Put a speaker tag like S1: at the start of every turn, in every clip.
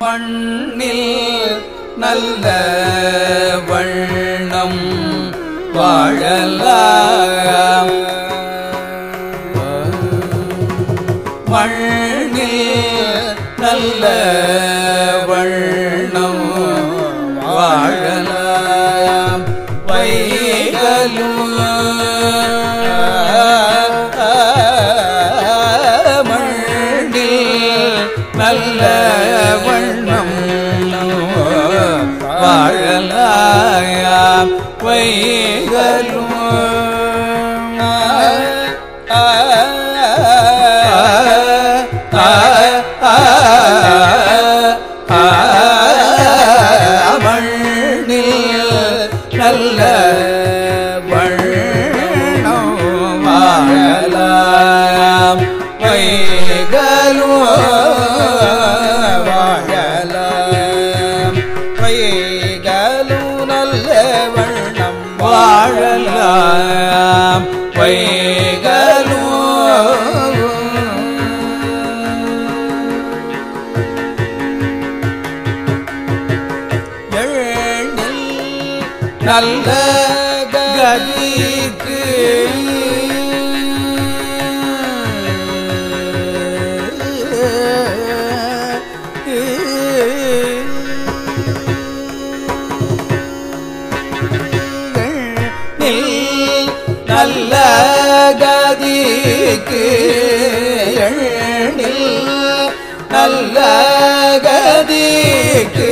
S1: மண்ணில் நல்ல வண்ணம் வாழலாம். மண்ணில் நல்ல வண்ணம் வாழ நல்ல கதிக்கு. நல்ல கதிக்கு. எழில் நல்ல கதிக்கு.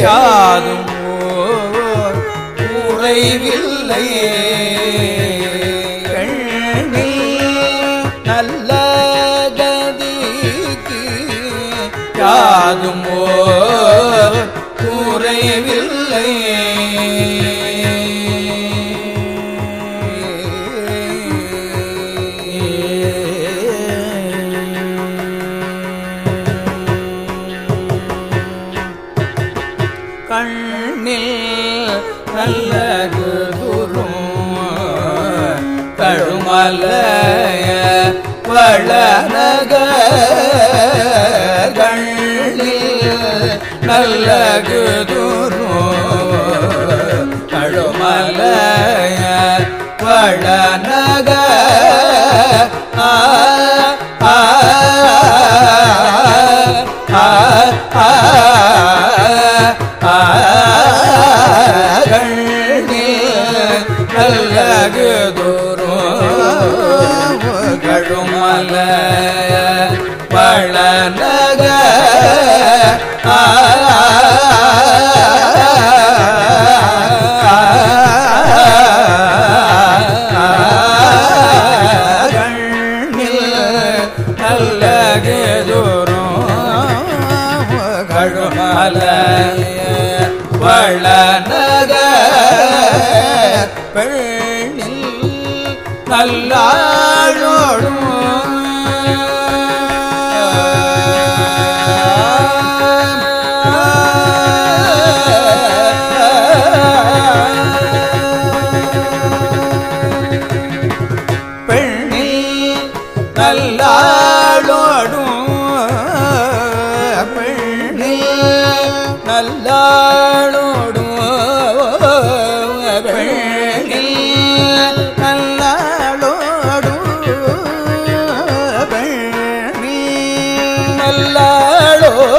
S1: யாதும் குறைவில்லை எண்ணில் நல்ல கதிக்கு யாதும் ஓர் குறைவில்லை. கண்ணில் நல்ல துரும் கழுமலைய வளநக கண்ணில் நல்ல குரும் கழுமலைய வளநக ஆ கழுமல பழநக நல்லகு தூரும் கழுமல வளநக பெண்ணில் நல்லா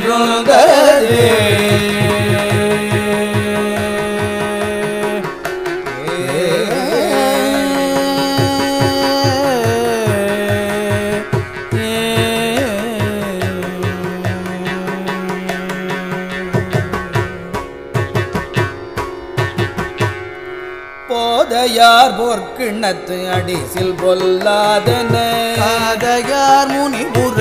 S1: இருந்ததே போதையார் பொற்கிண்ணத்து அடிசில் பொல்லாதன. காதையார் முனிபுற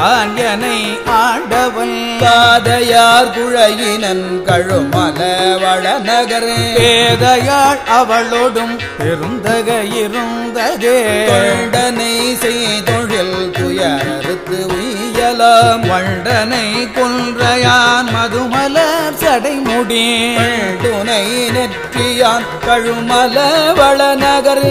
S1: காஞ்சனை ஆண்டவன்.
S2: காதையார் குழையினன் கழுமல வளநகர்.
S1: பேதையாள் அவளோடும் பெருந்தக இருந்ததே.
S2: தொண்டனை செய்தொழில் துயரறுத்து உய்யலாம்.
S1: வண்டனை கொன்றையான் மதுமலர் சடைமுடி
S2: துணை நெற்றியான் கழுமல வளநகர்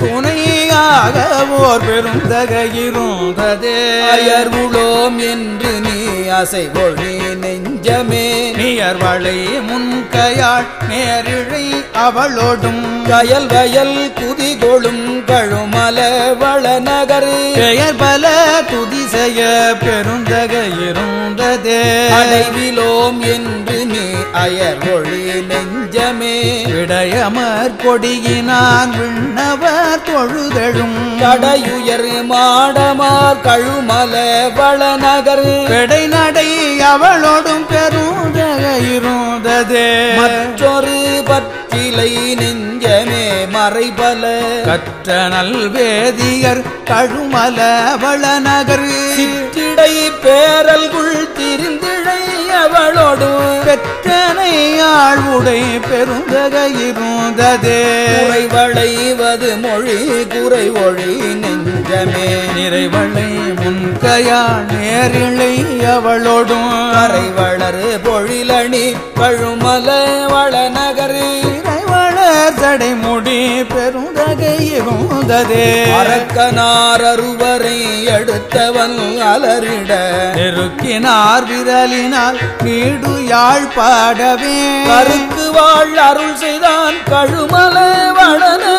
S1: துணையாக ஓர் பெருந்தக இருந்ததே.
S2: அயர்வுளோம் என்று நீ அசை ஒழி நெஞ்சமே.
S1: நியர்வளை முன்கையாள் நேரிழை அவளோடும்.
S2: கயல் வயல் குதிகொளும் கழுமல வளநகர்
S1: பெயர் பல துதி செய்ய பெருந்தக இருந்ததே.
S2: அடைவிலோம் என்று நீ அயர் ஒளி நெஞ்சமே
S1: விடயமர் கொடியினான் விண்ணவர் தொழுதழும்.
S2: கடையுயர் மாடமார் கழுமல வளநகர்.
S1: பெடை நடை அவளோடும் பெருந்தக இருந்ததே.
S2: மற்றொரு பற்றிலை நெஞ்சமே மறைபல.
S1: கற்ற நல்வேதியர் கழுமல வளநகர்.
S2: சிற்றிடை பேரல்குள் திரிந்திழை அவளோடும்
S1: பெற்றனை ஆழ்வுடை பெருந்தக இருந்ததே.
S2: குறைவளைவது மொழி குறை ஒழி நெஞ்சமே.
S1: நிறைவளை முன்கையா நேரிழை அவளோடும்.
S2: கரை வளரு பொழிலணி கழுமல வளநகர்
S1: நிறைவளர் சடைமுடி பெருந்தக இருந்ததே
S2: அரக்கனார் அறுவரை எடுத்தவன் அலரிட
S1: நெருக்கினார் விரலினால் நீடு யாழ் பாடவே
S2: கருக்கு வாழ் அருள் செய்தான் கழுமல
S1: நீர்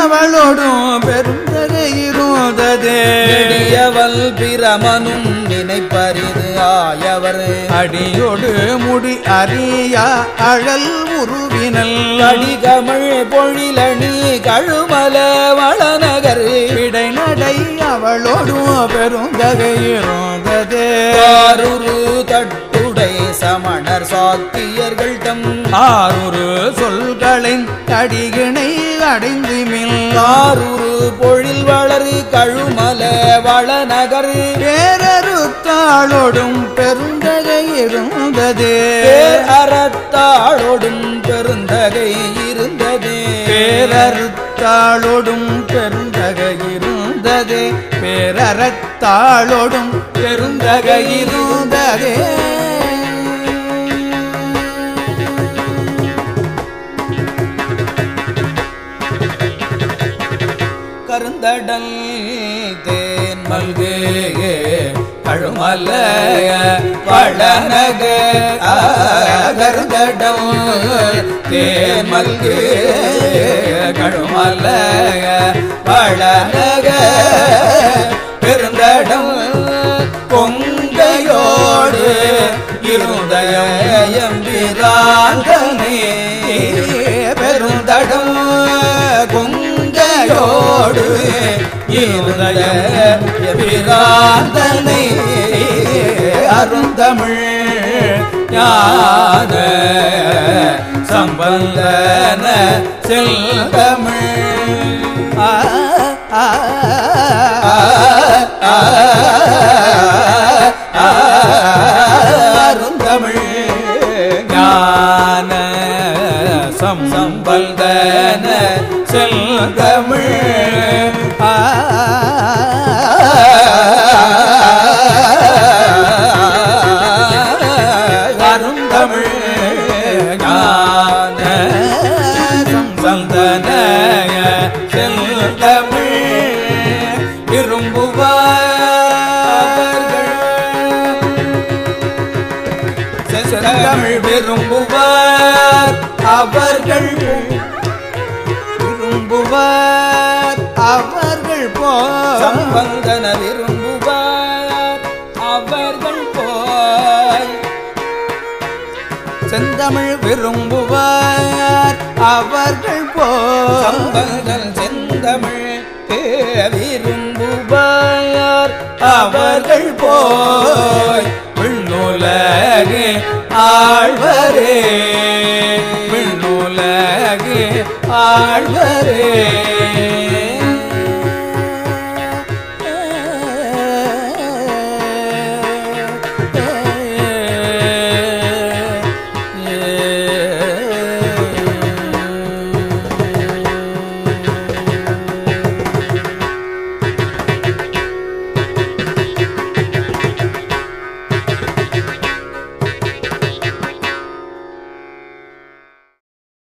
S1: அவளோடும் பெருந்தக இருந்ததே
S2: நெடியவள் பிரமனும் நினைப்பரிது ஆயவர்.
S1: அடியோடு முடி அறியா அழல் உருவினல்.
S2: கடிகமழ் பொழிலணி கழுமல வளநகர்.
S1: விடை நடை அவளோடும் பெருந்தகை இருந்ததே
S2: ஆருரு தட்டுடை சமணர் சாத்தியர்கள் தம்.
S1: ஆறுரு சொல்களின் அடிகிணை அடைந்து
S2: மில்லாரூரு பொழில் வளரு கழுமல வளநகர்.
S1: பேரறுத்தாளோடும் பெருந்தகை இருந்தது.
S2: அறத்தாளோடும் பெருந்தகை இருந்தது.
S1: பேரறுத்தாளோடும் பெருந்தகை இருந்தது. பேரறத்தாளோடும் பெருந்தகை இருந்ததே.
S2: தடல் தேன் மல்கு
S1: கழுமல்ல
S2: பழநக கருந்தடம் தேன் மல்கு
S1: கழுமல்ல
S2: பழநக பெருந்தடம் பொங்கையோடு இருந்தயம் விராந்தனே கொங்கையோடு இருந்தய
S1: அருந்தமிழ் ஞான சம்பந்தன செல்தமிழ் ஆ, ஆ, ஆ,
S2: அருந்தமிழ்
S1: செந்தமிழ் விரும்புவார் அவர்கள் விரும்புவார். அவர்கள் போ
S2: சம்பந்தன விரும்புவார்.
S1: செந்தமிழ் விரும்புவார். அவர்கள் போ
S2: சம்பந்தன் செந்தமிழ் விரும்புவார். அவர்கள் போய்
S1: விண்ணுலகு ஆழ்வரே. விண்ணுலகு ஆழ்வரே.